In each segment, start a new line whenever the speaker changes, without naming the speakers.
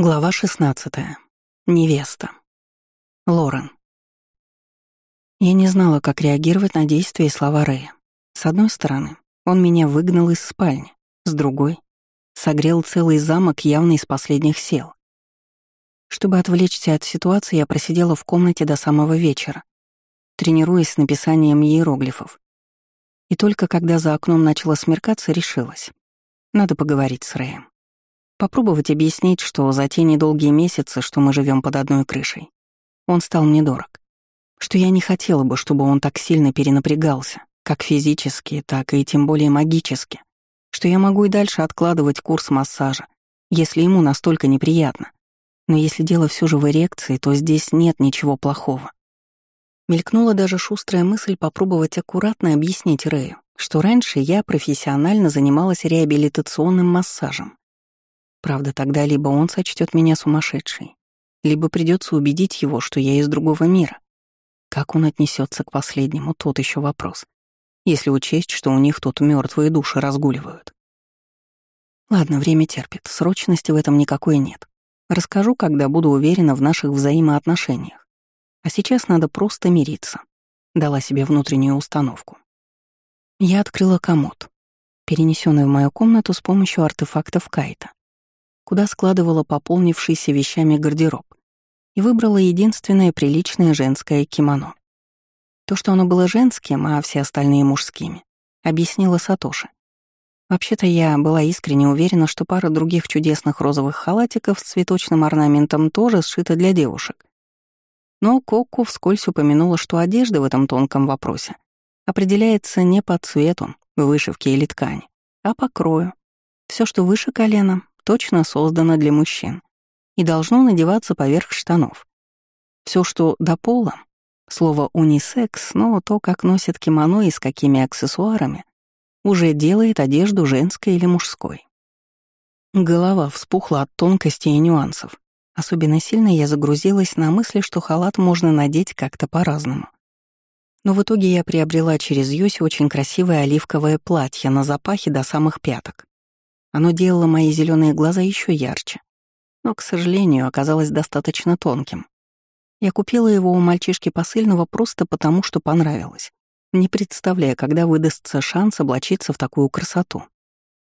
Глава 16. Невеста. Лорен. Я не знала, как реагировать на действия и слова Рэя. С одной стороны, он меня выгнал из спальни, с другой — согрел целый замок явно из последних сил. Чтобы отвлечься от ситуации, я просидела в комнате до самого вечера, тренируясь с написанием иероглифов. И только когда за окном начало смеркаться, решилась. Надо поговорить с Рэем. Попробовать объяснить, что за те недолгие месяцы, что мы живем под одной крышей, он стал мне дорог. Что я не хотела бы, чтобы он так сильно перенапрягался, как физически, так и тем более магически. Что я могу и дальше откладывать курс массажа, если ему настолько неприятно. Но если дело все же в эрекции, то здесь нет ничего плохого. Мелькнула даже шустрая мысль попробовать аккуратно объяснить Рэю, что раньше я профессионально занималась реабилитационным массажем, Правда, тогда либо он сочтет меня сумасшедшей, либо придется убедить его, что я из другого мира. Как он отнесется к последнему, тот еще вопрос. Если учесть, что у них тут мертвые души разгуливают. Ладно, время терпит, срочности в этом никакой нет. Расскажу, когда буду уверена в наших взаимоотношениях. А сейчас надо просто мириться. Дала себе внутреннюю установку. Я открыла комод, перенесенный в мою комнату с помощью артефактов Кайта куда складывала пополнившийся вещами гардероб, и выбрала единственное приличное женское кимоно. То, что оно было женским, а все остальные мужскими, объяснила Сатоши. Вообще-то я была искренне уверена, что пара других чудесных розовых халатиков с цветочным орнаментом тоже сшита для девушек. Но Коку вскользь упомянула, что одежда в этом тонком вопросе определяется не по цвету, вышивке или ткани, а по крою. Все, что выше колена, точно создано для мужчин и должно надеваться поверх штанов. Все, что до пола, слово «унисекс», но то, как носят кимоно и с какими аксессуарами, уже делает одежду женской или мужской. Голова вспухла от тонкостей и нюансов. Особенно сильно я загрузилась на мысли, что халат можно надеть как-то по-разному. Но в итоге я приобрела через Юси очень красивое оливковое платье на запахе до самых пяток. Оно делало мои зеленые глаза еще ярче, но, к сожалению, оказалось достаточно тонким. Я купила его у мальчишки посыльного просто потому, что понравилось, не представляя, когда выдастся шанс облачиться в такую красоту.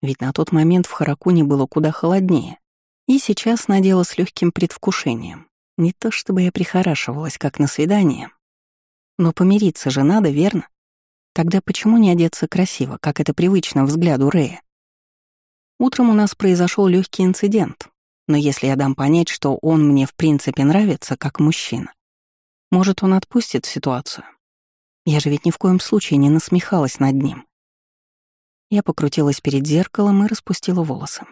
Ведь на тот момент в Харакуне было куда холоднее, и сейчас надела с легким предвкушением. Не то чтобы я прихорашивалась, как на свидание. Но помириться же надо, верно? Тогда почему не одеться красиво, как это привычно взгляду Рэя? Утром у нас произошел легкий инцидент, но если я дам понять, что он мне в принципе нравится как мужчина, может, он отпустит ситуацию. Я же ведь ни в коем случае не насмехалась над ним. Я покрутилась перед зеркалом и распустила волосы.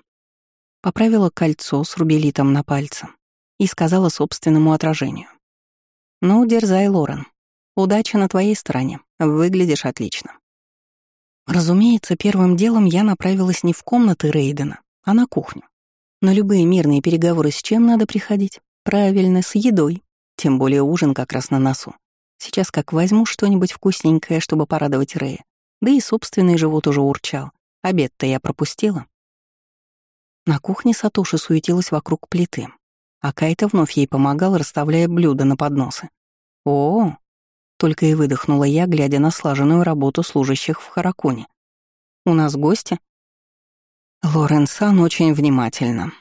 Поправила кольцо с рубелитом на пальце и сказала собственному отражению. «Ну, дерзай, Лорен. Удача на твоей стороне. Выглядишь отлично». Разумеется, первым делом я направилась не в комнаты Рейдена, а на кухню. На любые мирные переговоры с чем надо приходить? Правильно, с едой. Тем более ужин как раз на носу. Сейчас как возьму что-нибудь вкусненькое, чтобы порадовать Рэя. Да и собственный живот уже урчал. Обед-то я пропустила. На кухне Сатоши суетилась вокруг плиты, а Кайта вновь ей помогал, расставляя блюда на подносы. О, только и выдохнула я, глядя на слаженную работу служащих в Харакуне. «У нас гости?» Лорен Сан очень внимательно,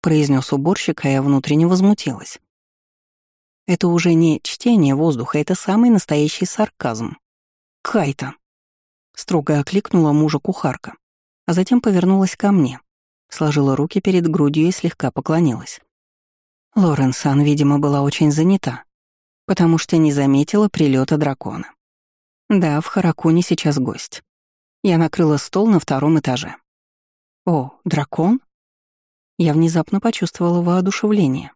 произнес уборщик, а я внутренне возмутилась. Это уже не чтение воздуха, это самый настоящий сарказм. «Кайта!» — строго окликнула мужа кухарка, а затем повернулась ко мне, сложила руки перед грудью и слегка поклонилась. Лорен Сан, видимо, была очень занята, потому что не заметила прилета дракона. Да, в Харакуне сейчас гость. Я накрыла стол на втором этаже. О, дракон? Я внезапно почувствовала воодушевление.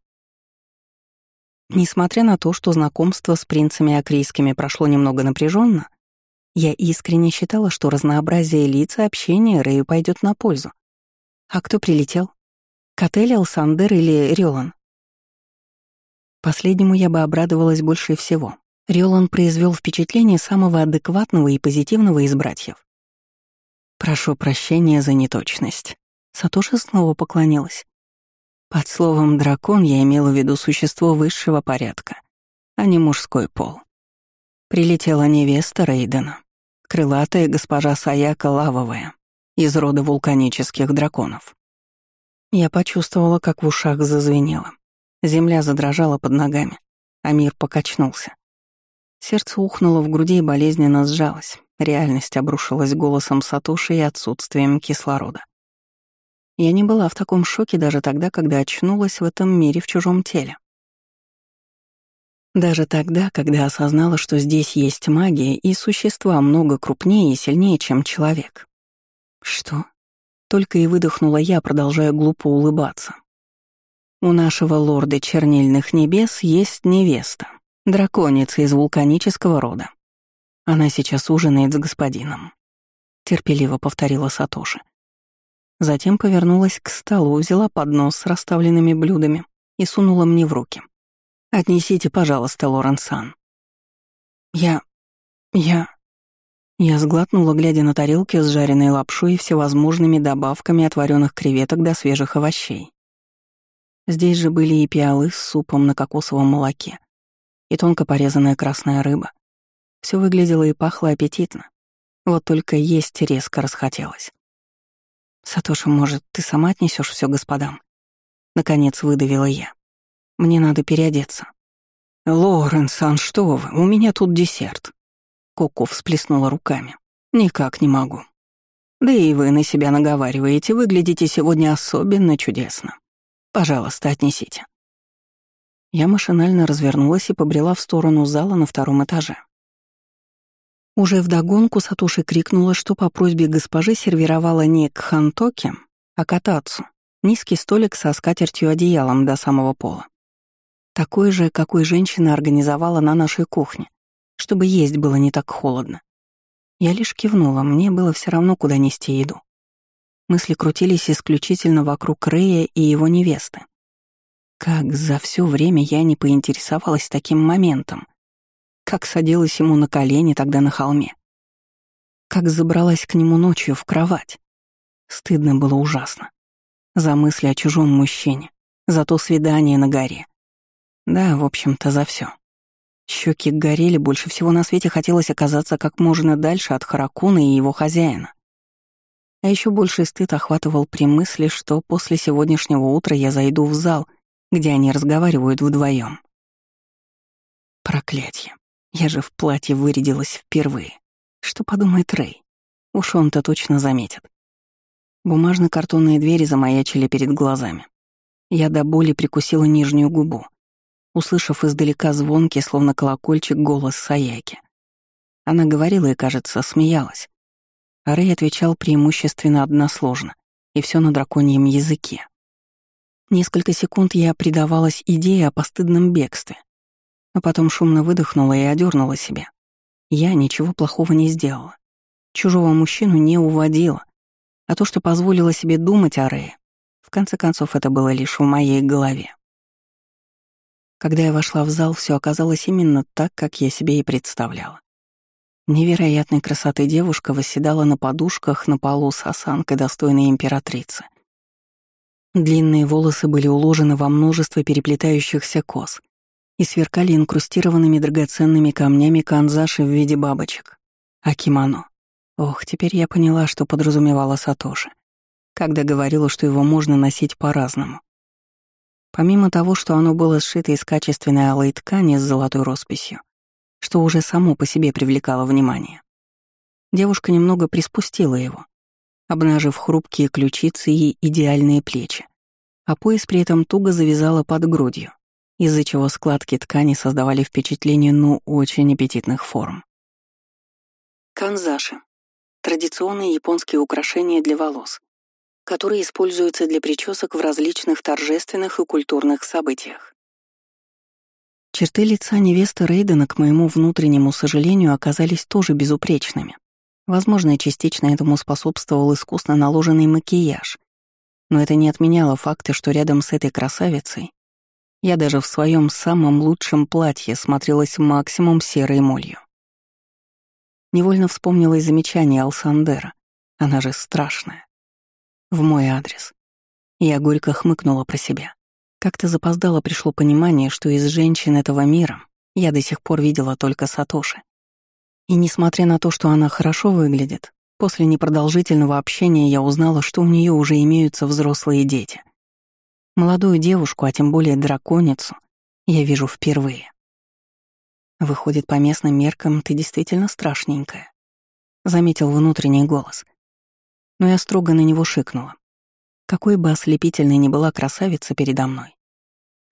Несмотря на то, что знакомство с принцами акрийскими прошло немного напряженно, я искренне считала, что разнообразие лиц и общения Рэю пойдет на пользу. А кто прилетел? Котель, Алсандер или Рёлан? Последнему я бы обрадовалась больше всего. Риолан произвел впечатление самого адекватного и позитивного из братьев. «Прошу прощения за неточность». Сатоши снова поклонилась. Под словом «дракон» я имела в виду существо высшего порядка, а не мужской пол. Прилетела невеста Рейдена, крылатая госпожа Саяка Лавовая, из рода вулканических драконов. Я почувствовала, как в ушах зазвенело. Земля задрожала под ногами, а мир покачнулся. Сердце ухнуло в груди и болезненно сжалось. Реальность обрушилась голосом Сатоши и отсутствием кислорода. Я не была в таком шоке даже тогда, когда очнулась в этом мире в чужом теле. Даже тогда, когда осознала, что здесь есть магия и существа много крупнее и сильнее, чем человек. Что? Только и выдохнула я, продолжая глупо улыбаться. У нашего лорда чернильных небес есть невеста, драконица из вулканического рода. Она сейчас ужинает с господином. Терпеливо повторила Сатоши. Затем повернулась к столу, взяла поднос с расставленными блюдами и сунула мне в руки. «Отнесите, пожалуйста, Лоренсан». «Я... я...» Я сглотнула, глядя на тарелки с жареной лапшой и всевозможными добавками от вареных креветок до свежих овощей. Здесь же были и пиалы с супом на кокосовом молоке, и тонко порезанная красная рыба. Все выглядело и пахло аппетитно. Вот только есть резко расхотелось. «Сатоша, может, ты сама отнесешь все господам?» Наконец выдавила я. «Мне надо переодеться». «Лоренсан, что вы, у меня тут десерт». Коко всплеснула руками. «Никак не могу. Да и вы на себя наговариваете, выглядите сегодня особенно чудесно. Пожалуйста, отнесите». Я машинально развернулась и побрела в сторону зала на втором этаже. Уже вдогонку Сатуши крикнула, что по просьбе госпожи сервировала не к хантоке, а катацу, низкий столик со скатертью-одеялом до самого пола. Такой же, какой женщина организовала на нашей кухне, чтобы есть было не так холодно. Я лишь кивнула, мне было все равно, куда нести еду. Мысли крутились исключительно вокруг Рэя и его невесты. Как за все время я не поинтересовалась таким моментом, как садилась ему на колени тогда на холме. Как забралась к нему ночью в кровать. Стыдно было ужасно. За мысли о чужом мужчине, за то свидание на горе. Да, в общем-то, за все. Щеки горели, больше всего на свете хотелось оказаться как можно дальше от Харакуна и его хозяина. А еще больше стыд охватывал при мысли, что после сегодняшнего утра я зайду в зал, где они разговаривают вдвоем. Проклятье. Я же в платье вырядилась впервые. Что подумает Рэй? Уж он-то точно заметит. Бумажно-картонные двери замаячили перед глазами. Я до боли прикусила нижнюю губу, услышав издалека звонкий, словно колокольчик, голос Саяки. Она говорила и, кажется, смеялась. Рэй отвечал преимущественно односложно, и все на драконьем языке. Несколько секунд я предавалась идее о постыдном бегстве, а потом шумно выдохнула и одернула себя. Я ничего плохого не сделала. Чужого мужчину не уводила. А то, что позволила себе думать о Рее, в конце концов, это было лишь в моей голове. Когда я вошла в зал, все оказалось именно так, как я себе и представляла. Невероятной красоты девушка восседала на подушках на полу с осанкой достойной императрицы. Длинные волосы были уложены во множество переплетающихся кос, и сверкали инкрустированными драгоценными камнями канзаши в виде бабочек. А кимоно? Ох, теперь я поняла, что подразумевала Сатоши, когда говорила, что его можно носить по-разному. Помимо того, что оно было сшито из качественной алой ткани с золотой росписью, что уже само по себе привлекало внимание. Девушка немного приспустила его, обнажив хрупкие ключицы и идеальные плечи, а пояс при этом туго завязала под грудью, из-за чего складки ткани создавали впечатление ну очень аппетитных форм. Канзаши — традиционные японские украшения для волос, которые используются для причесок в различных торжественных и культурных событиях. Черты лица невесты Рейдена, к моему внутреннему сожалению, оказались тоже безупречными. Возможно, частично этому способствовал искусно наложенный макияж, но это не отменяло факта, что рядом с этой красавицей я даже в своем самом лучшем платье смотрелась максимум серой молью. Невольно вспомнилось замечание Алсандера. Она же страшная. В мой адрес. Я горько хмыкнула про себя. Как-то запоздало пришло понимание, что из женщин этого мира я до сих пор видела только Сатоши. И несмотря на то, что она хорошо выглядит, после непродолжительного общения я узнала, что у нее уже имеются взрослые дети. Молодую девушку, а тем более драконицу, я вижу впервые. Выходит, по местным меркам ты действительно страшненькая, заметил внутренний голос. Но я строго на него шикнула. Какой бы ослепительной ни была красавица передо мной.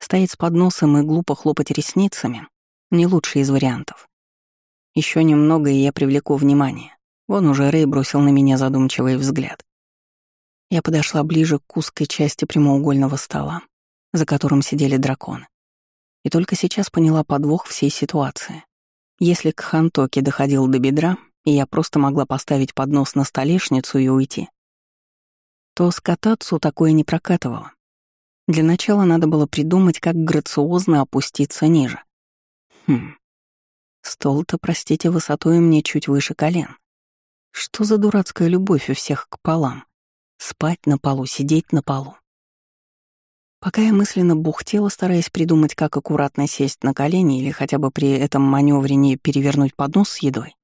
Стоять с подносом и глупо хлопать ресницами — не лучший из вариантов. Еще немного, и я привлеку внимание. Вон уже Рэй бросил на меня задумчивый взгляд. Я подошла ближе к узкой части прямоугольного стола, за которым сидели драконы. И только сейчас поняла подвох всей ситуации. Если к Хантоке доходил до бедра, и я просто могла поставить поднос на столешницу и уйти, то с катацу такое не прокатывало. Для начала надо было придумать, как грациозно опуститься ниже. Хм, Стол-то, простите, высотой мне чуть выше колен. Что за дурацкая любовь у всех к полам? Спать на полу, сидеть на полу. Пока я мысленно бухтела, стараясь придумать, как аккуратно сесть на колени или хотя бы при этом маневре не перевернуть поднос с едой,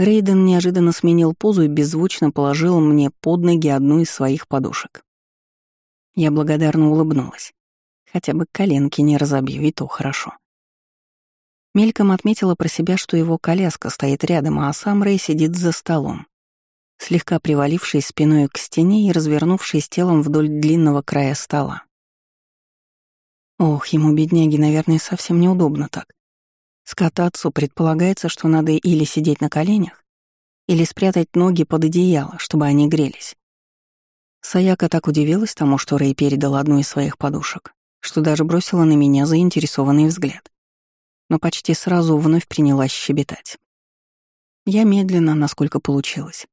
Рейден неожиданно сменил позу и беззвучно положил мне под ноги одну из своих подушек. Я благодарно улыбнулась. Хотя бы коленки не разобью, и то хорошо. Мельком отметила про себя, что его коляска стоит рядом, а сам Рэй сидит за столом, слегка привалившись спиной к стене и развернувшись телом вдоль длинного края стола. Ох, ему, бедняги, наверное, совсем неудобно так. Скататься предполагается, что надо или сидеть на коленях, или спрятать ноги под одеяло, чтобы они грелись. Саяка так удивилась тому, что Рэй передал одну из своих подушек, что даже бросила на меня заинтересованный взгляд но почти сразу вновь принялась щебетать. Я медленно, насколько получилось.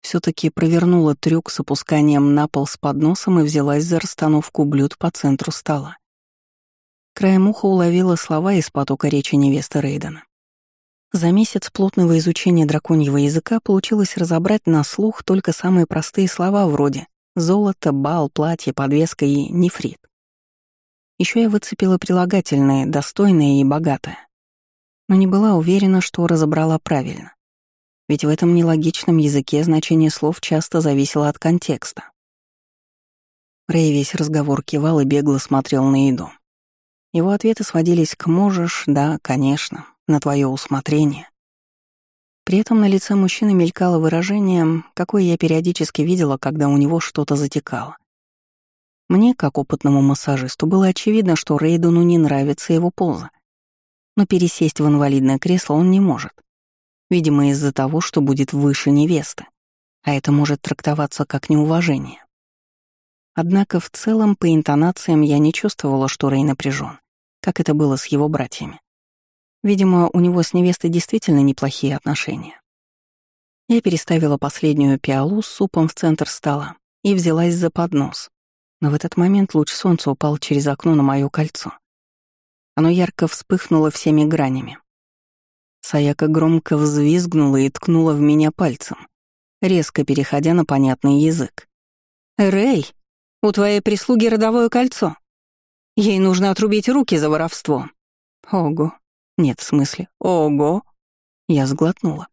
все таки провернула трюк с опусканием на пол с подносом и взялась за расстановку блюд по центру стола. Краем уха уловила слова из потока речи невесты Рейдена. За месяц плотного изучения драконьего языка получилось разобрать на слух только самые простые слова вроде «золото», «бал», «платье», «подвеска» и «нефрит». Еще я выцепила прилагательные «достойное» и «богатое». Но не была уверена, что разобрала правильно. Ведь в этом нелогичном языке значение слов часто зависело от контекста. Рэй весь разговор кивал и бегло смотрел на еду. Его ответы сводились к «можешь», «да», «конечно», «на твое усмотрение». При этом на лице мужчины мелькало выражение, какое я периодически видела, когда у него что-то затекало. Мне, как опытному массажисту, было очевидно, что Рейдену не нравится его поза. Но пересесть в инвалидное кресло он не может. Видимо, из-за того, что будет выше невесты. А это может трактоваться как неуважение. Однако в целом по интонациям я не чувствовала, что Рей напряжен, как это было с его братьями. Видимо, у него с невестой действительно неплохие отношения. Я переставила последнюю пиалу с супом в центр стола и взялась за поднос, но в этот момент луч солнца упал через окно на моё кольцо. Оно ярко вспыхнуло всеми гранями. Саяка громко взвизгнула и ткнула в меня пальцем, резко переходя на понятный язык. «Рэй, у твоей прислуги родовое кольцо. Ей нужно отрубить руки за воровство». «Ого». Нет, в смысле, «ого». Я сглотнула.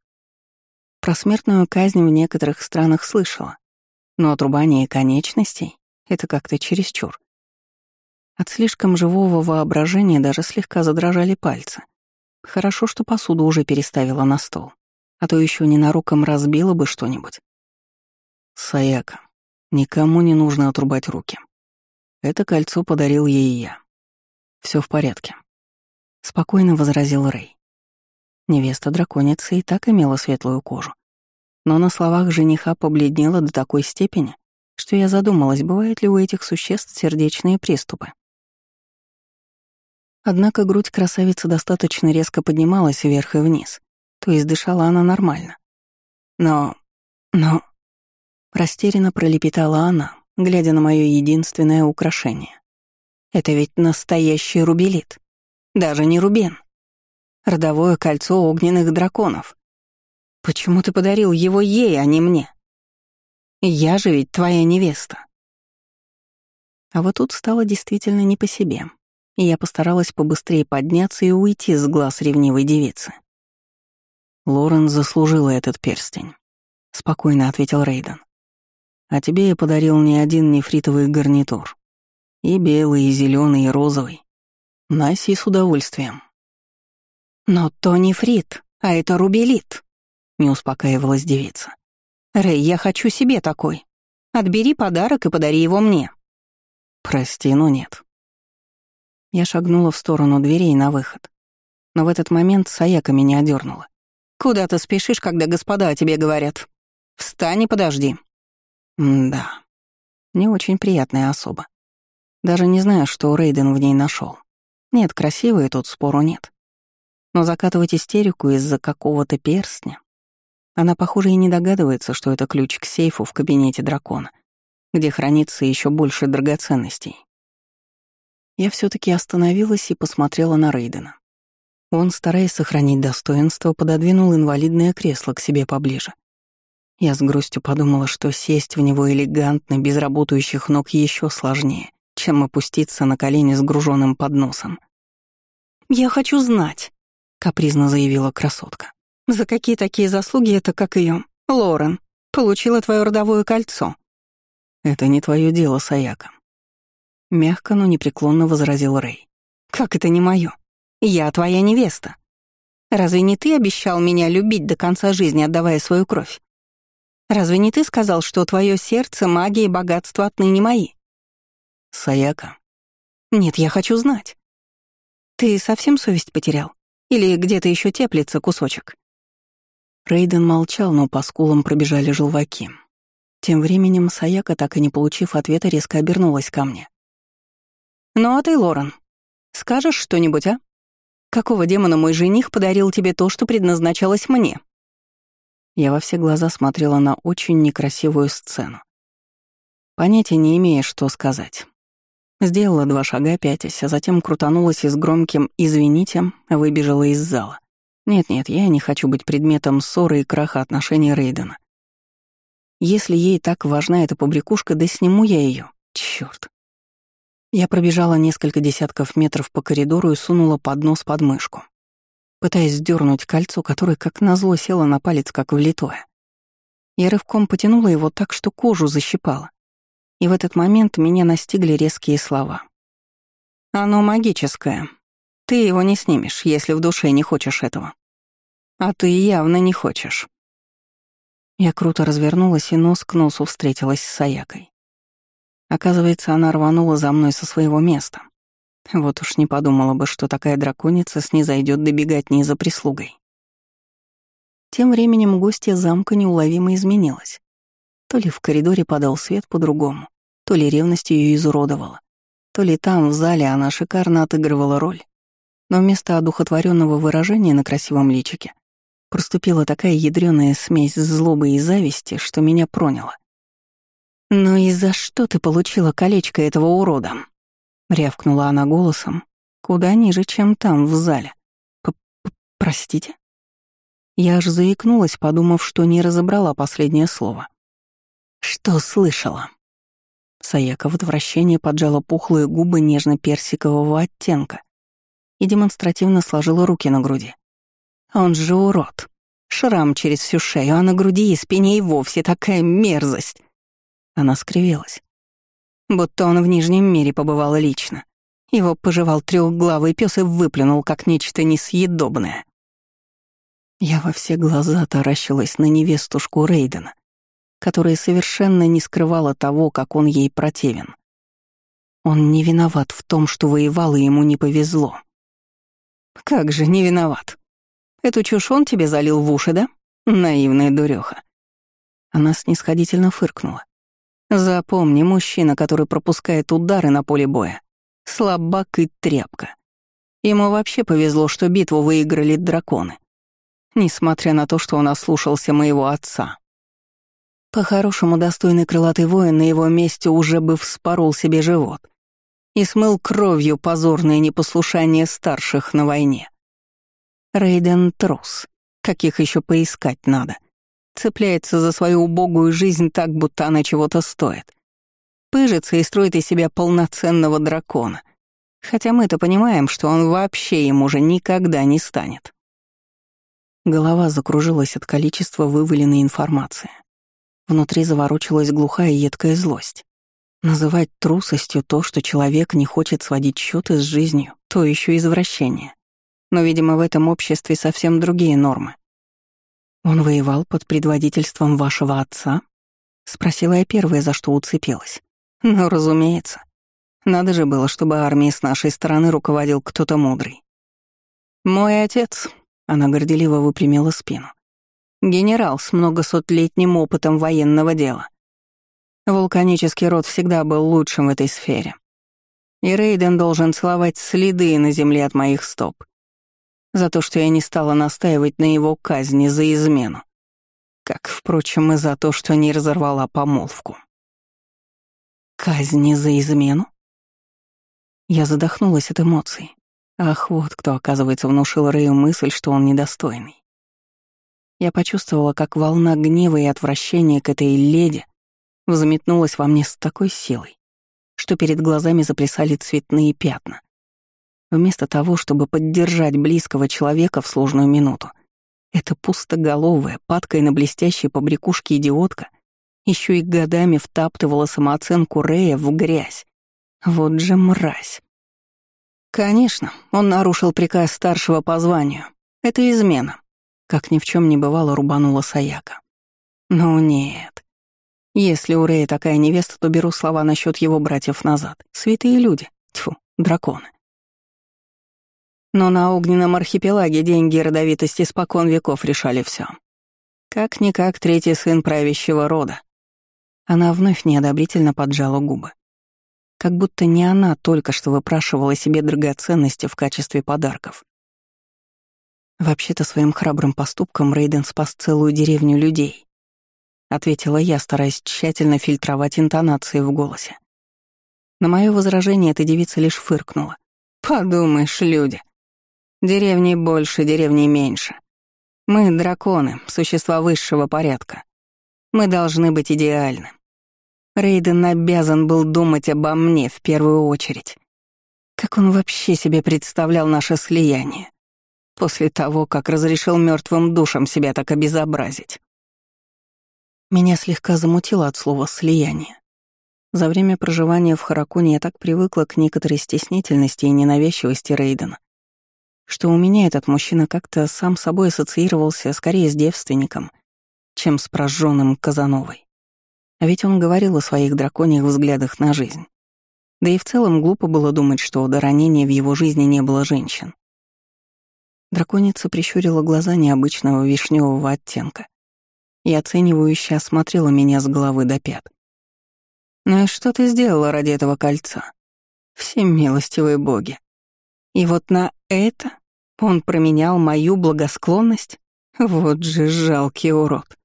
Про смертную казнь в некоторых странах слышала, но отрубание конечностей это как-то чересчур. От слишком живого воображения даже слегка задрожали пальцы. Хорошо, что посуду уже переставила на стол, а то еще ненароком разбила бы что-нибудь. Саяка, никому не нужно отрубать руки. Это кольцо подарил ей я. Все в порядке. Спокойно возразил Рэй. Невеста драконицы и так имела светлую кожу. Но на словах жениха побледнела до такой степени, что я задумалась, бывают ли у этих существ сердечные приступы. Однако грудь красавицы достаточно резко поднималась вверх и вниз, то есть дышала она нормально. Но... но... Растерянно пролепетала она, глядя на мое единственное украшение. Это ведь настоящий рубелит. Даже не рубен. Родовое кольцо огненных драконов. Почему ты подарил его ей, а не мне? Я же ведь твоя невеста. А вот тут стало действительно не по себе, и я постаралась побыстрее подняться и уйти с глаз ревнивой девицы. Лорен заслужила этот перстень, спокойно ответил Рейден. А тебе я подарил не один нефритовый гарнитур. И белый, и зеленый, и розовый. Наси с удовольствием.
Но то нефрит, а это рубелит, не успокаивалась девица. Рэй, я хочу себе такой. Отбери подарок и подари его мне.
Прости, но нет. Я шагнула в сторону дверей на выход. Но в этот момент Саяка меня одернула.
«Куда ты спешишь, когда господа о тебе говорят? Встань и подожди».
Да, не очень приятная особа. Даже не знаю, что Рейден в ней нашел. Нет, красивая тут спору нет. Но закатывать истерику из-за какого-то перстня... Она, похоже, и не догадывается, что это ключ к сейфу в кабинете дракона, где хранится еще больше драгоценностей. Я все таки остановилась и посмотрела на Рейдена. Он, стараясь сохранить достоинство, пододвинул инвалидное кресло к себе поближе. Я с грустью подумала, что сесть в него элегантно, без работающих ног, еще сложнее, чем опуститься на колени с груженным подносом.
«Я хочу знать», — капризно заявила красотка. «За какие такие заслуги это, как ее, Лорен, получила твое родовое кольцо?»
«Это не твое дело, Саяка», Мягко, но непреклонно возразил Рэй.
«Как это не мое? Я твоя невеста. Разве не ты обещал меня любить до конца жизни, отдавая свою кровь? Разве не ты сказал, что твое сердце, магия и богатство отныне мои?»
«Саяка».
«Нет, я хочу знать. Ты совсем совесть потерял? Или где-то еще теплится кусочек?»
Рейден молчал, но по скулам пробежали желваки. Тем временем Саяка, так и не получив ответа, резко обернулась ко мне.
«Ну а ты, Лорен, скажешь что-нибудь, а? Какого демона мой жених подарил тебе то, что предназначалось мне?»
Я во все глаза смотрела на очень некрасивую сцену. Понятия не имея, что сказать. Сделала два шага пятясь, а затем крутанулась и с громким «извините» выбежала из зала. Нет-нет, я не хочу быть предметом ссоры и краха отношений Рейдена. Если ей так важна эта побрякушка, да сниму я ее. Черт. Я пробежала несколько десятков метров по коридору и сунула поднос под мышку, пытаясь сдернуть кольцо, которое, как назло, село на палец, как влитое. Я рывком потянула его так, что кожу защипала. И в этот момент меня настигли резкие слова. «Оно магическое. Ты его не снимешь, если в душе не хочешь этого. А ты явно не хочешь». Я круто развернулась и нос к носу встретилась с Саякой. Оказывается, она рванула за мной со своего места. Вот уж не подумала бы, что такая драконица снизойдет добегать не за прислугой. Тем временем гостья замка неуловимо изменилась. То ли в коридоре подал свет по-другому, то ли ревность ее изуродовала, то ли там, в зале, она шикарно отыгрывала роль. Но вместо одухотворенного выражения на красивом личике проступила такая ядреная смесь злобы и зависти, что меня проняло. «Ну и за что ты получила колечко этого урода?» — рявкнула она голосом, куда ниже, чем там, в зале. П -п «Простите?» Я аж заикнулась, подумав, что не разобрала последнее слово. «Что слышала?» Саяка в отвращении поджала пухлые губы нежно-персикового оттенка и демонстративно сложила руки на груди. «Он же урод. Шрам через всю шею, а на груди и спине и вовсе такая мерзость. Она скривилась. Будто он в Нижнем мире побывал лично. Его пожевал трехглавый пес и выплюнул, как нечто несъедобное. Я во все глаза таращилась на невестушку Рейдена, которая совершенно не скрывала того, как он ей противен. Он не виноват в том, что воевал, и ему не повезло. «Как же не виноват? Эту чушь он тебе залил в уши, да? Наивная дуреха». Она снисходительно фыркнула. Запомни, мужчина, который пропускает удары на поле боя, слабак и тряпка. Ему вообще повезло, что битву выиграли драконы, несмотря на то, что он ослушался моего отца. По-хорошему, достойный крылатый воин на его месте уже бы вспорол себе живот и смыл кровью позорное непослушание старших на войне. Рейден трус, каких еще поискать надо — Цепляется за свою убогую жизнь так, будто она чего-то стоит.
Пыжится и строит из себя полноценного дракона. Хотя мы-то понимаем, что он вообще им уже никогда не станет.
Голова закружилась от количества вываленной информации. Внутри заворочилась глухая едкая злость. Называть трусостью то, что человек не хочет сводить счеты с жизнью, то еще извращение. Но, видимо, в этом обществе совсем другие нормы. «Он воевал под предводительством вашего отца?» — спросила я первая, за что уцепилась. «Ну, разумеется. Надо же было, чтобы армией с нашей стороны руководил кто-то мудрый. Мой отец, она горделиво выпрямила спину. Генерал с многосотлетним опытом военного дела. Вулканический род всегда был лучшим в этой сфере. И Рейден должен целовать следы на земле от моих стоп. За то, что я не стала настаивать на его казни за измену. Как, впрочем, и за то, что не разорвала помолвку. Казни за измену? Я задохнулась от эмоций. Ах, вот кто, оказывается, внушил Рэю мысль, что он недостойный. Я почувствовала, как волна гнева и отвращения к этой леди взметнулась во мне с такой силой, что перед глазами заплясали цветные пятна. Вместо того, чтобы поддержать близкого человека в сложную минуту, эта пустоголовая, падкая на блестящей побрякушке идиотка еще и годами втаптывала самооценку Рэя в грязь. Вот же мразь. Конечно, он нарушил приказ старшего по званию. Это измена. Как ни в чем не бывало, рубанула Саяка. Ну нет. Если у Рэя такая невеста, то беру слова насчет его братьев назад. Святые люди. Тьфу, драконы. Но на огненном архипелаге деньги и родовитости спокон веков решали все. Как-никак третий сын правящего рода. Она вновь неодобрительно поджала губы. Как будто не она только что выпрашивала себе драгоценности в качестве подарков. «Вообще-то своим храбрым поступком Рейден спас целую деревню людей», — ответила я, стараясь тщательно фильтровать интонации в голосе. На мое возражение эта девица лишь фыркнула. «Подумаешь, люди. Деревни больше, деревни меньше. Мы — драконы, существа высшего порядка. Мы должны быть идеальны. Рейден обязан был думать обо мне в первую очередь. Как он вообще себе представлял наше слияние? После того, как разрешил мертвым душам себя так обезобразить. Меня слегка замутило от слова «слияние». За время проживания в Харакуне я так привыкла к некоторой стеснительности и ненавязчивости Рейдена, что у меня этот мужчина как-то сам собой ассоциировался скорее с девственником, чем с прожженным Казановой. А ведь он говорил о своих драконьих взглядах на жизнь. Да и в целом глупо было думать, что до ранения в его жизни не было женщин. Драконица прищурила глаза необычного вишневого оттенка и оценивающе осмотрела меня с головы до пят. «Ну и что ты сделала ради этого кольца? Все милостивые боги. И вот на это он променял мою благосклонность? Вот же жалкий урод.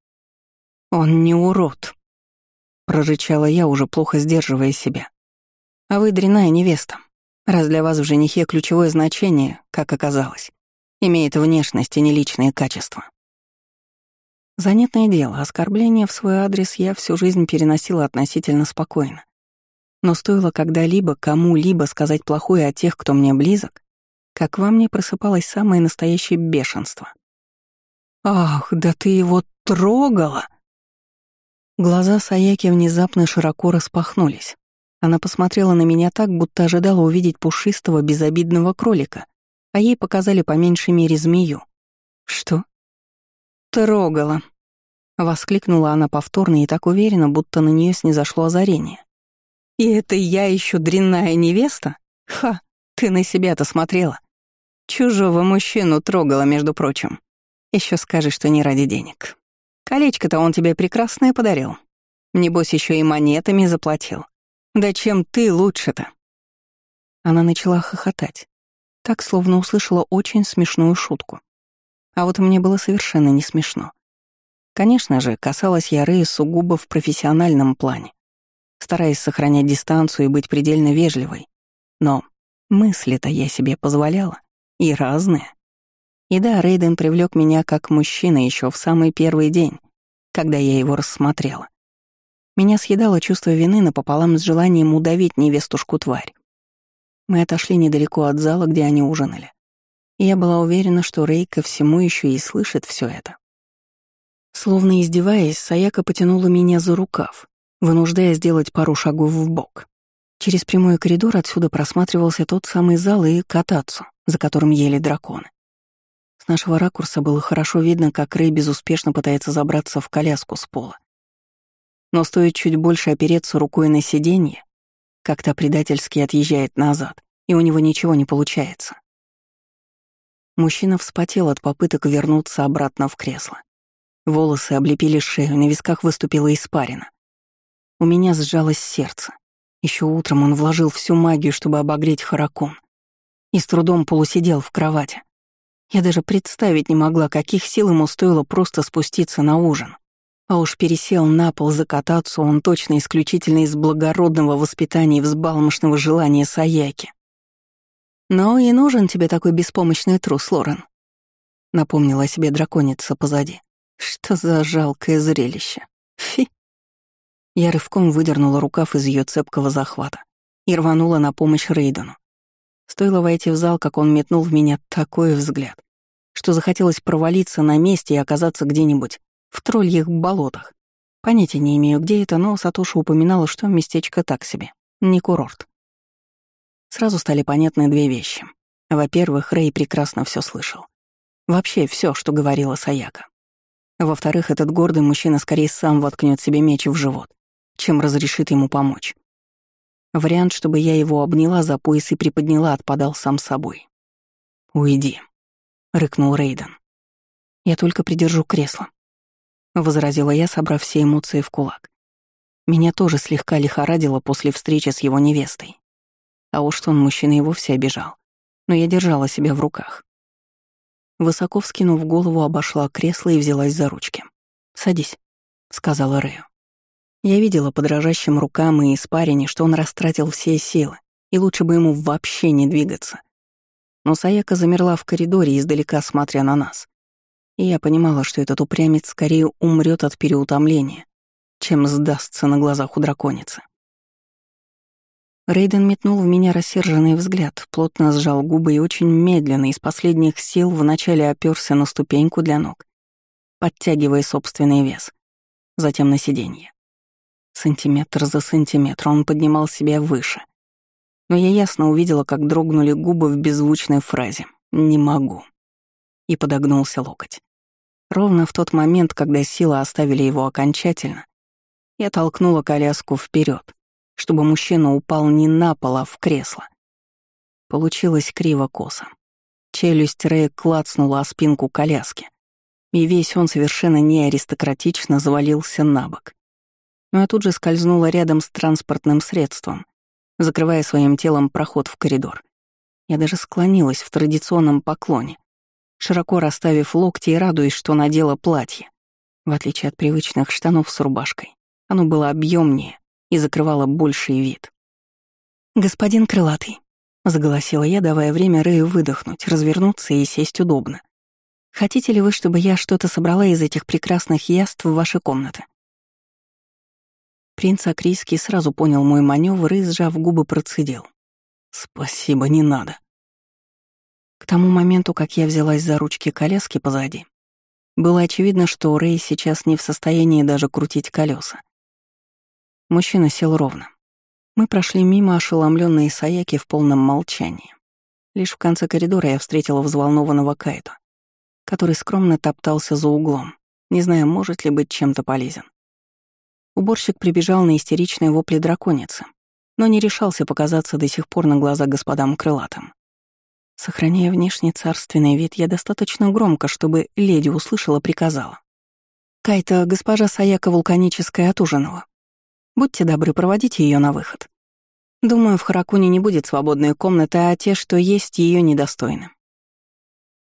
Он не урод, Прорычала я, уже плохо сдерживая себя. А вы дряная невеста. Раз для вас в женихе ключевое значение, как оказалось, имеет внешность и не личные качества. Занятное дело, оскорбления в свой адрес я всю жизнь переносила относительно спокойно. Но стоило когда-либо кому-либо сказать плохое о тех, кто мне близок, как во мне просыпалось самое настоящее бешенство. «Ах, да ты его трогала!» Глаза Саяки внезапно широко распахнулись. Она посмотрела на меня так, будто ожидала увидеть пушистого, безобидного кролика, а ей показали по меньшей мере змею. «Что?» «Трогала», — воскликнула она повторно и так уверенно, будто на нее снизошло озарение. «И это я еще дрянная невеста? Ха, ты на себя-то смотрела. Чужого мужчину трогала, между прочим. Еще скажешь, что не ради денег. Колечко-то он тебе прекрасное подарил. Небось, еще и монетами заплатил. Да чем ты лучше-то?» Она начала хохотать, так, словно услышала очень смешную шутку. А вот мне было совершенно не смешно. Конечно же, касалась я Рэя сугубо в профессиональном плане, стараясь сохранять дистанцию и быть предельно вежливой. Но мысли-то я себе позволяла, и разные. И да, Рейден привлек меня как мужчина еще в самый первый день, когда я его рассмотрела. Меня съедало чувство вины напополам с желанием удавить невестушку-тварь. Мы отошли недалеко от зала, где они ужинали. И я была уверена, что Рей ко всему еще и слышит все это. Словно издеваясь, Саяка потянула меня за рукав, вынуждая сделать пару шагов в бок. Через прямой коридор отсюда просматривался тот самый зал и катацу, за которым ели драконы. С нашего ракурса было хорошо видно, как Рэй безуспешно пытается забраться в коляску с пола. Но стоит чуть больше опереться рукой на сиденье, как то предательски отъезжает назад, и у него ничего не получается. Мужчина вспотел от попыток вернуться обратно в кресло. Волосы облепили шею, на висках выступила испарина. У меня сжалось сердце. Еще утром он вложил всю магию, чтобы обогреть Харакон. И с трудом полусидел в кровати. Я даже представить не могла, каких сил ему стоило просто спуститься на ужин. А уж пересел на пол закататься он точно исключительно из благородного воспитания и взбалмошного желания Саяки. «Но и нужен тебе такой беспомощный трус, Лорен», — напомнила себе драконица позади. «Что за жалкое зрелище! Фи!» Я рывком выдернула рукав из ее цепкого захвата и рванула на помощь Рейдену. Стоило войти в зал, как он метнул в меня такой взгляд, что захотелось провалиться на месте и оказаться где-нибудь в тролльих болотах. Понятия не имею, где это, но Сатоша упоминала, что местечко так себе, не курорт. Сразу стали понятны две вещи. Во-первых, Рэй прекрасно все слышал. Вообще все, что говорила Саяка. Во-вторых, этот гордый мужчина скорее сам воткнет себе меч в живот, чем разрешит ему помочь. Вариант, чтобы я его обняла за пояс и приподняла, отпадал сам собой. «Уйди», — рыкнул Рейден. «Я только придержу кресло», — возразила я, собрав все эмоции в кулак. Меня тоже слегка лихорадило после встречи с его невестой. А уж он мужчина и вовсе обижал. Но я держала себя в руках. Высоко вскинув голову, обошла кресло и взялась за ручки. «Садись», — сказала Рэю. Я видела по дрожащим рукам и испарине, что он растратил все силы, и лучше бы ему вообще не двигаться. Но Саяка замерла в коридоре, издалека смотря на нас. И я понимала, что этот упрямец скорее умрет от переутомления, чем сдастся на глазах у драконицы. Рейден метнул в меня рассерженный взгляд, плотно сжал губы и очень медленно, из последних сил, вначале оперся на ступеньку для ног, подтягивая собственный вес, затем на сиденье. Сантиметр за сантиметром он поднимал себя выше. Но я ясно увидела, как дрогнули губы в беззвучной фразе «не могу» и подогнулся локоть. Ровно в тот момент, когда силы оставили его окончательно, я толкнула коляску вперед, чтобы мужчина упал не на пол, а в кресло. Получилось криво-косо. Челюсть Рэя клацнула о спинку коляски, и весь он совершенно не аристократично завалился на бок. Но я тут же скользнула рядом с транспортным средством, закрывая своим телом проход в коридор. Я даже склонилась в традиционном поклоне, широко расставив локти и радуясь, что надела платье. В отличие от привычных штанов с рубашкой, оно было объемнее и закрывало больший вид. «Господин Крылатый», — заголосила я, давая время Рэю выдохнуть, развернуться и сесть удобно. «Хотите ли вы, чтобы я что-то собрала из этих прекрасных яств в ваши комнаты?» Принц Акрийский сразу понял мой маневр и, сжав губы, процедил. «Спасибо, не надо». К тому моменту, как я взялась за ручки коляски позади, было очевидно, что Рэй сейчас не в состоянии даже крутить колеса. Мужчина сел ровно. Мы прошли мимо ошеломленной Саяки в полном молчании. Лишь в конце коридора я встретила взволнованного Кайто, который скромно топтался за углом, не зная, может ли быть чем-то полезен. Уборщик прибежал на истеричные вопли драконицы, но не решался показаться до сих пор на глаза господам крылатым. Сохраняя внешний царственный вид, я достаточно громко, чтобы леди услышала, приказала. «Кайта, госпожа Саяка вулканическая отужинала. Будьте добры, проводите ее на выход. Думаю, в Харакуне не будет свободной комнаты, а те, что есть, ее недостойны».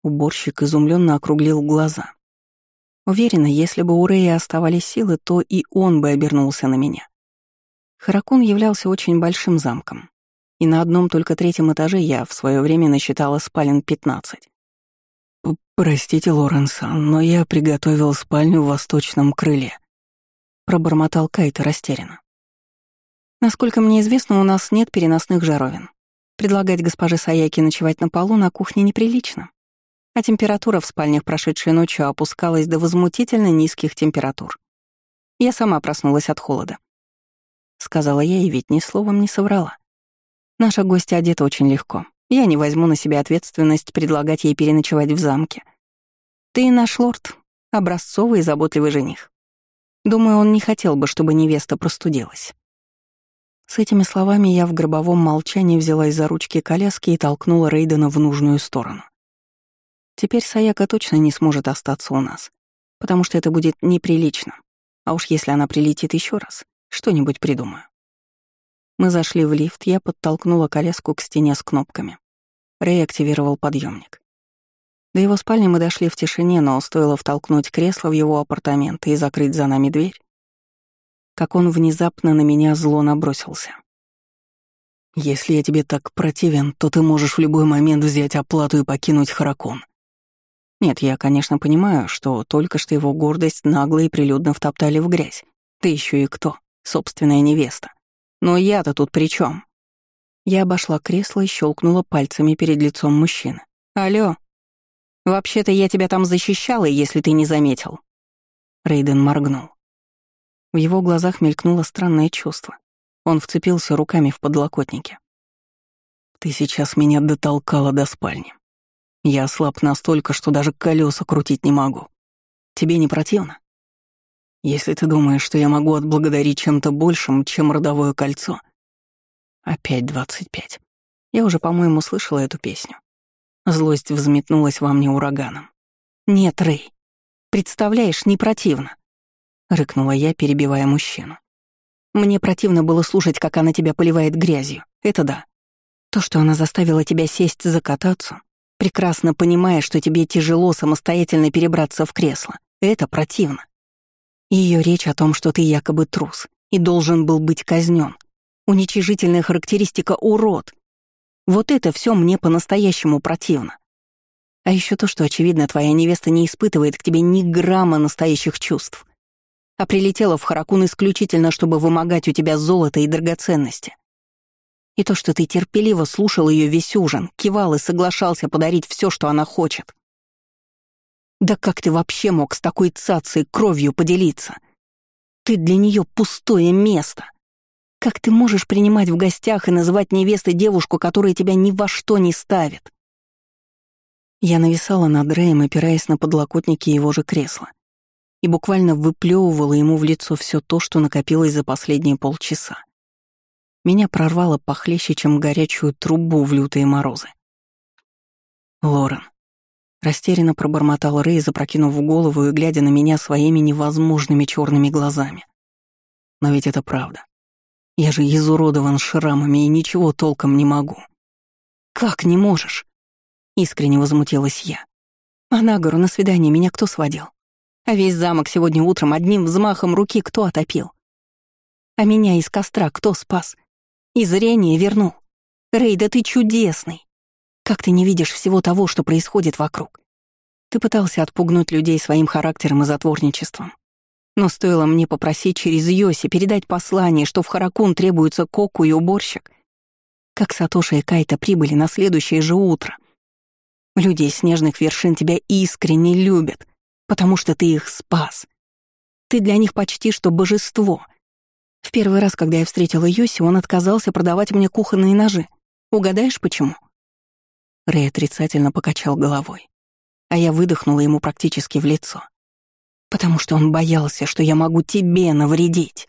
Уборщик изумленно округлил глаза. Уверена, если бы у Рэя оставались силы, то и он бы обернулся на меня. Харакун являлся очень большим замком, и на одном только третьем этаже я в свое время насчитала спален 15. «Простите, Лоренс, но я приготовил спальню в восточном крыле», пробормотал Кайта растерянно. Насколько мне известно, у нас нет переносных жаровин. Предлагать госпоже Саяки ночевать на полу на кухне неприлично. А температура в спальнях, прошедшей ночью, опускалась до возмутительно низких температур. Я сама проснулась от холода. Сказала я и ведь ни словом не соврала. Наша гостья одета очень легко. Я не возьму на себя ответственность предлагать ей переночевать в замке. Ты наш лорд, образцовый и заботливый жених. Думаю, он не хотел бы, чтобы невеста простудилась. С этими словами я в гробовом молчании взялась за ручки коляски и толкнула Рейдена в нужную сторону. Теперь Саяка точно не сможет остаться у нас, потому что это будет неприлично. А уж если она прилетит еще раз, что-нибудь придумаю. Мы зашли в лифт, я подтолкнула коляску к стене с кнопками. Рэй активировал подъемник. До его спальни мы дошли в тишине, но стоило втолкнуть кресло в его апартаменты и закрыть за нами дверь, как он внезапно на меня зло набросился. «Если я тебе так противен, то ты можешь в любой момент взять оплату и покинуть Харакон». Нет, я, конечно, понимаю, что только что его гордость нагло и прилюдно втоптали в грязь. Ты еще и кто? Собственная невеста. Но я-то тут при чем? Я обошла кресло и щелкнула пальцами перед лицом мужчины. «Алло, Вообще-то я тебя там защищала, если ты не заметил. Рейден моргнул. В его глазах мелькнуло странное чувство. Он вцепился руками в подлокотники. «Ты сейчас меня дотолкала до спальни. Я слаб настолько, что даже колеса крутить не могу. Тебе не противно? Если ты думаешь, что я могу отблагодарить чем-то большим, чем родовое кольцо...» Опять двадцать пять. Я уже, по-моему, слышала эту песню. Злость взметнулась во мне ураганом. «Нет, Рэй, представляешь, не противно», — рыкнула я, перебивая мужчину. «Мне противно было слушать, как она тебя поливает грязью. Это да. То, что она заставила тебя сесть закататься, прекрасно понимая, что тебе тяжело самостоятельно перебраться в кресло, это противно. Ее речь о том, что ты якобы трус и должен был быть казнен. Уничижительная характеристика урод, вот это все мне по-настоящему противно. А еще то, что, очевидно, твоя невеста не испытывает к тебе ни грамма настоящих чувств, а прилетела в Харакун исключительно, чтобы вымогать у тебя золото и драгоценности. И то, что ты терпеливо слушал ее весь ужин, кивал и соглашался подарить все, что она хочет. Да как ты вообще мог с такой цацей кровью поделиться? Ты для нее пустое место. Как ты можешь принимать в гостях и называть невестой девушку, которая тебя ни во что не ставит? Я нависала над Рэем, опираясь на подлокотники его же кресла, и буквально выплевывала ему в лицо все то, что накопилось за последние полчаса. Меня прорвало похлеще, чем горячую трубу в лютые морозы. Лорен. Растерянно пробормотал Рэй, запрокинув голову и глядя на меня своими невозможными черными глазами. Но ведь это правда. Я же изуродован шрамами и ничего толком не могу. Как не можешь? Искренне возмутилась я. А на гору на свидание меня кто сводил? А весь замок сегодня утром одним взмахом руки кто отопил? А меня из костра кто спас? И зрение вернул. Рей, да ты чудесный. Как ты не видишь всего того, что происходит вокруг? Ты пытался отпугнуть людей своим характером и затворничеством. Но стоило мне попросить через Йоси передать послание, что в Харакун требуется коку и уборщик, как Сатоши и Кайта прибыли на следующее же утро. Люди из снежных вершин тебя искренне любят, потому что ты их спас. Ты для них почти что божество. В первый раз, когда я встретила Йоси, он отказался продавать мне кухонные ножи. Угадаешь, почему? Рэй отрицательно покачал головой, а я выдохнула ему практически в лицо потому что он боялся, что я могу тебе навредить.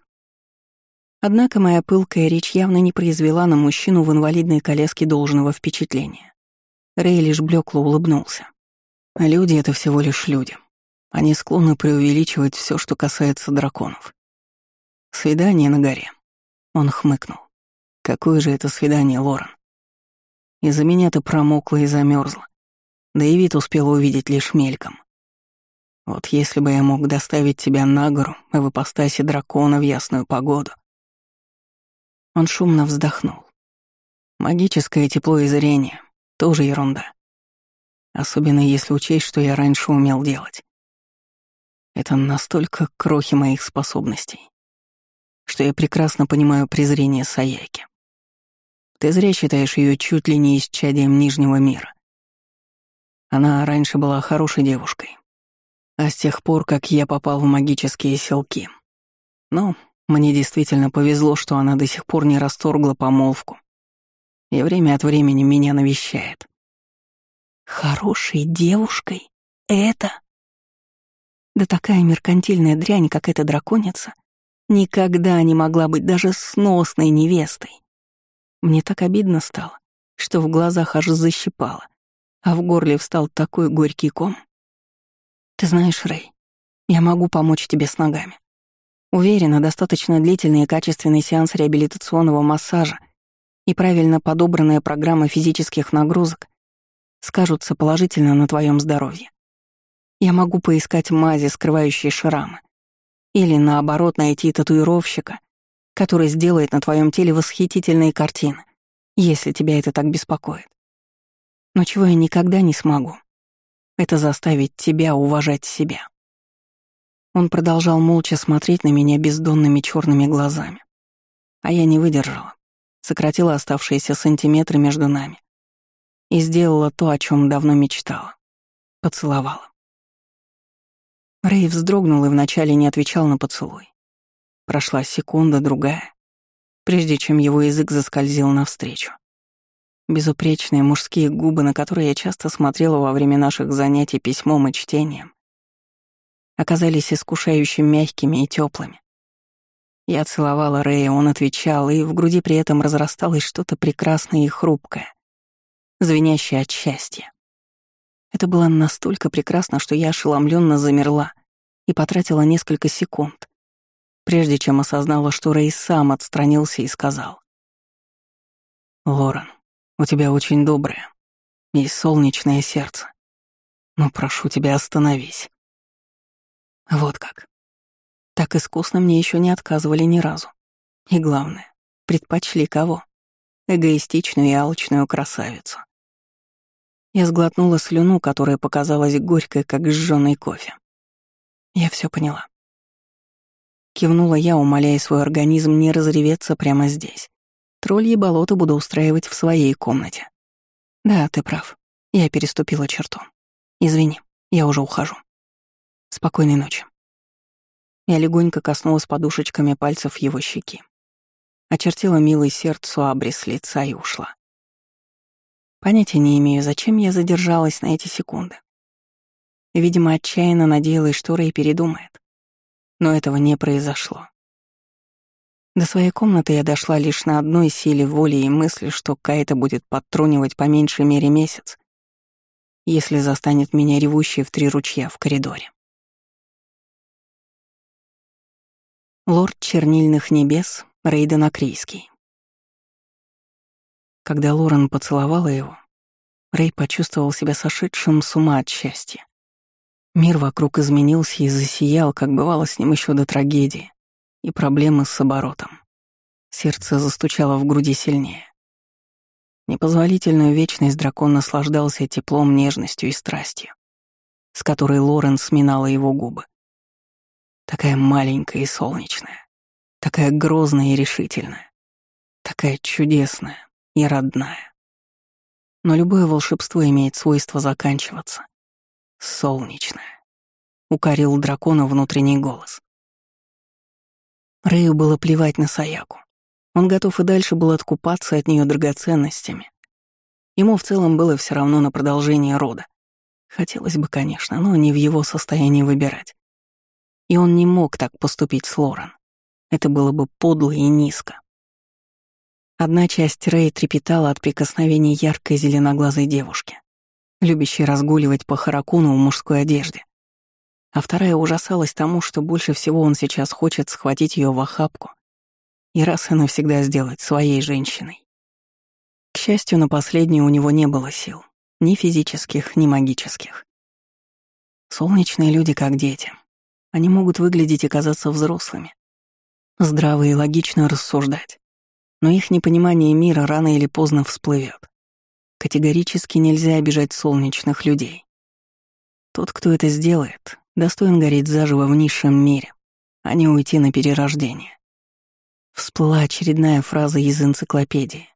Однако моя пылкая речь явно не произвела на мужчину в инвалидной коляске должного впечатления. Рэй лишь блекло улыбнулся. Люди — это всего лишь люди. Они склонны преувеличивать все, что касается драконов. Свидание на горе. Он хмыкнул. Какое же это свидание, Лорен? Из-за меня ты промокла и замерзла. Да и вид успела увидеть лишь мельком. Вот если бы я мог доставить тебя на гору в ипостаси дракона в ясную погоду. Он шумно вздохнул. Магическое тепло и зрение — тоже ерунда. Особенно если учесть, что я раньше умел делать. Это настолько крохи моих способностей, что я прекрасно понимаю презрение Саяки. Ты зря считаешь ее чуть ли не исчадием Нижнего мира. Она раньше была хорошей девушкой. А с тех пор, как я попал в магические селки. Ну, мне действительно повезло, что она до сих пор не расторгла помолвку. И время от времени меня навещает.
Хорошей девушкой? Это? Да такая меркантильная дрянь, как эта драконица, никогда не могла быть даже сносной невестой. Мне так обидно стало, что в глазах аж защипало, а в горле встал такой горький ком. Ты знаешь, Рэй, я могу помочь тебе с ногами. Уверена, достаточно длительный и качественный сеанс реабилитационного массажа и правильно подобранная программа физических нагрузок скажутся положительно на твоем здоровье. Я могу поискать мази, скрывающие шрамы. Или, наоборот, найти татуировщика, который сделает на твоем теле восхитительные картины, если тебя это так беспокоит. Но чего я никогда не смогу, это заставить тебя уважать себя. Он продолжал молча смотреть на меня бездонными черными глазами. А я не выдержала, сократила оставшиеся сантиметры между нами и сделала то, о чем давно мечтала. Поцеловала. Рэй вздрогнул и вначале не отвечал на поцелуй. Прошла секунда, другая, прежде чем его язык заскользил навстречу. Безупречные мужские губы, на которые я часто смотрела во время наших занятий письмом и чтением, оказались искушающе мягкими и теплыми. Я целовала Рэя, он отвечал, и в груди при этом разрасталось что-то прекрасное и хрупкое, звенящее от счастья. Это было настолько прекрасно, что я ошеломленно замерла и потратила несколько секунд, прежде чем осознала, что Рэй сам отстранился и сказал. «Лорен, у тебя очень доброе и солнечное сердце. Но прошу тебя, остановись». Вот как. Так искусно мне еще не отказывали ни разу. И главное, предпочли кого? Эгоистичную и алчную красавицу. Я сглотнула слюну, которая показалась горькой, как сжёный кофе. Я все поняла. Кивнула я, умоляя свой организм не разреветься прямо здесь. Тролльи болото буду устраивать в своей комнате. Да, ты прав. Я переступила черту. Извини, я уже ухожу. Спокойной ночи. Я легонько коснулась подушечками пальцев его щеки. Очертила милый сердцу абрис лица и ушла. Понятия не имею, зачем я задержалась на эти секунды. Видимо, отчаянно надеялась, что Рэй передумает. Но этого не произошло. До своей комнаты я дошла лишь на одной силе воли и мысли, что Кайта будет подтрунивать по меньшей мере месяц, если застанет меня ревущей в три ручья в коридоре. Лорд Чернильных Небес, Рейден Акрийский. Когда Лорен поцеловала его, Рэй почувствовал себя сошедшим с ума от счастья. Мир вокруг изменился и засиял, как бывало с ним еще до трагедии и проблемы с оборотом. Сердце застучало в груди сильнее. Непозволительную вечность дракон наслаждался теплом, нежностью и страстью, с которой Лорен сминала его губы. Такая маленькая и солнечная, такая грозная и решительная, такая чудесная, и родная. Но любое волшебство имеет свойство заканчиваться. Солнечное. Укорил дракона внутренний голос. Рэю было плевать на Саяку. Он готов и дальше был откупаться от нее драгоценностями. Ему в целом было все равно на продолжение рода. Хотелось бы, конечно, но не в его состоянии выбирать. И он не мог так поступить с Лорен. Это было бы подло и низко. Одна часть Рэй трепетала от прикосновений яркой зеленоглазой девушки, любящей разгуливать по Харакуну в мужской одежде. А вторая ужасалась тому, что больше всего он сейчас хочет схватить ее в охапку и раз и навсегда сделать своей женщиной. К счастью, на последнюю у него не было сил, ни физических, ни магических. Солнечные люди как дети. Они могут выглядеть и казаться взрослыми. Здраво и логично рассуждать но их непонимание мира рано или поздно всплывет. Категорически нельзя обижать солнечных людей. Тот, кто это сделает,
достоин гореть заживо в низшем мире, а не уйти на перерождение. Всплыла очередная фраза из энциклопедии,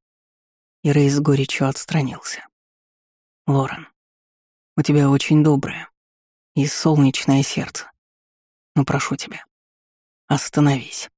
и Рэй с горечью отстранился. «Лорен, у тебя очень доброе и солнечное сердце, но прошу тебя, остановись».